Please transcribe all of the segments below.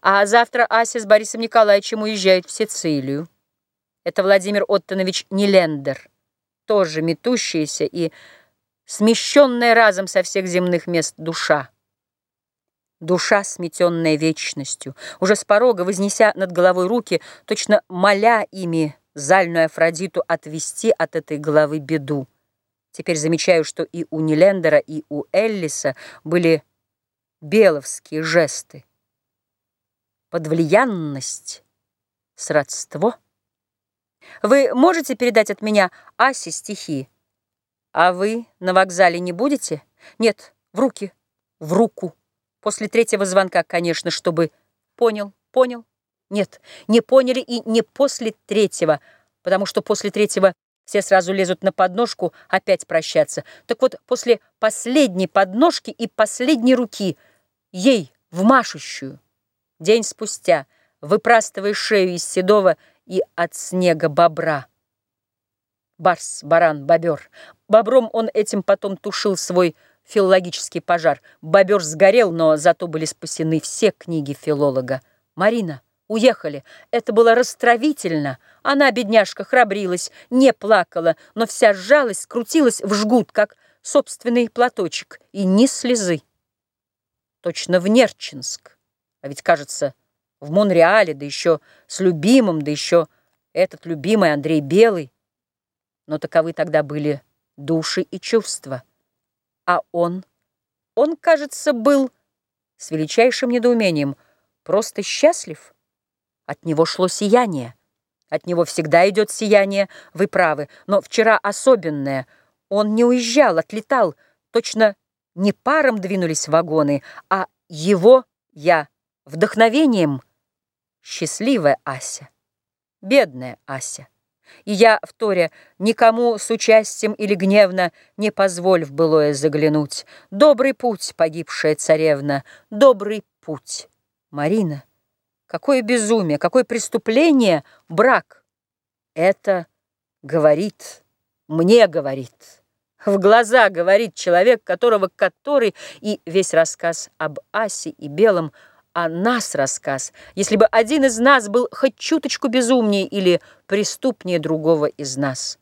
А завтра Ася с Борисом Николаевичем уезжает в Сицилию. Это Владимир Оттонович Нелендер, тоже метущаяся и смещенная разом со всех земных мест душа. Душа, сметенная вечностью, уже с порога, вознеся над головой руки, точно моля ими зальную Афродиту отвести от этой головы беду. Теперь замечаю, что и у Нелендера, и у Эллиса были беловские жесты подвлиянность, сродство. Вы можете передать от меня Асе стихи? А вы на вокзале не будете? Нет, в руки, в руку. После третьего звонка, конечно, чтобы... Понял, понял? Нет, не поняли и не после третьего, потому что после третьего все сразу лезут на подножку опять прощаться. Так вот, после последней подножки и последней руки ей в машущую. День спустя, выпрастывая шею из седого и от снега бобра. Барс, баран, бобер. Бобром он этим потом тушил свой филологический пожар. Бобер сгорел, но зато были спасены все книги филолога. Марина, уехали. Это было растравительно. Она, бедняжка, храбрилась, не плакала, но вся сжалась, скрутилась в жгут, как собственный платочек, и ни слезы. Точно в Нерчинск. А ведь, кажется, в Монреале, да еще с любимым, да еще этот любимый Андрей Белый. Но таковы тогда были души и чувства. А он, он, кажется, был с величайшим недоумением просто счастлив. От него шло сияние. От него всегда идет сияние, вы правы, но вчера особенное. Он не уезжал, отлетал. Точно не паром двинулись вагоны, а его я Вдохновением счастливая Ася, бедная Ася. И я, в Торе, никому с участием или гневно не позволь в былое заглянуть. Добрый путь, погибшая царевна, добрый путь. Марина, какое безумие, какое преступление брак. Это говорит, мне говорит. В глаза говорит человек, которого который и весь рассказ об Асе и Белом – о нас рассказ, если бы один из нас был хоть чуточку безумнее или преступнее другого из нас.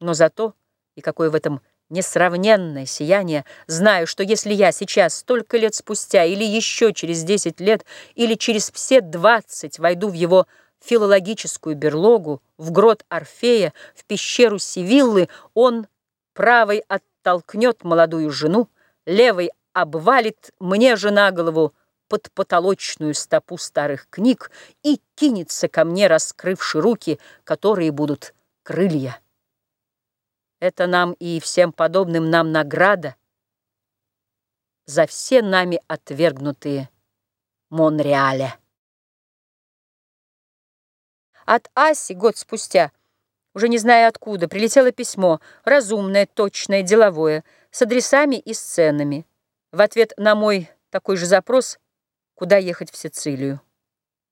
Но зато, и какое в этом несравненное сияние, знаю, что если я сейчас, столько лет спустя, или еще через 10 лет, или через все 20 войду в его филологическую берлогу, в грот Орфея, в пещеру Сивиллы, он правой оттолкнет молодую жену, левой обвалит мне же на голову под потолочную стопу старых книг и кинется ко мне, раскрывши руки, которые будут крылья. Это нам и всем подобным нам награда за все нами отвергнутые Монреаля. От Аси год спустя, уже не зная откуда, прилетело письмо, разумное, точное, деловое, с адресами и сценами. В ответ на мой такой же запрос – куда ехать в Сицилию.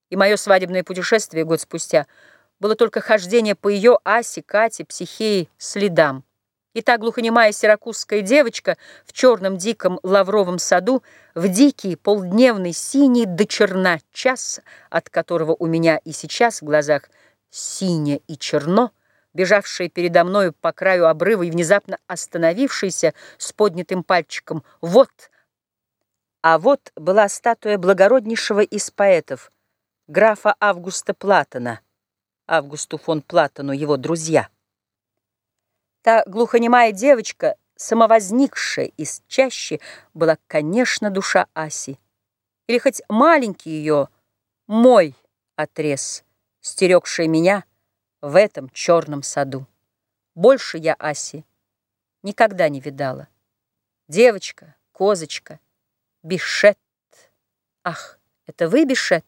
И мое свадебное путешествие год спустя было только хождение по ее Асе, Кате, Психеи следам. И та глухонемая сиракузская девочка в черном диком лавровом саду в дикий полдневный синий до черна час, от которого у меня и сейчас в глазах сине и черно, бежавшая передо мною по краю обрыва и внезапно остановившаяся с поднятым пальчиком «Вот!» А вот была статуя благороднейшего из поэтов, графа Августа Платона, Августу фон Платону, его друзья. Та глухонемая девочка, самовозникшая из чащи, была, конечно, душа Аси. Или хоть маленький ее, мой отрез, стерегший меня в этом черном саду. Больше я Аси никогда не видала. Девочка, козочка — Бишет. Ах, это вы, Бишет?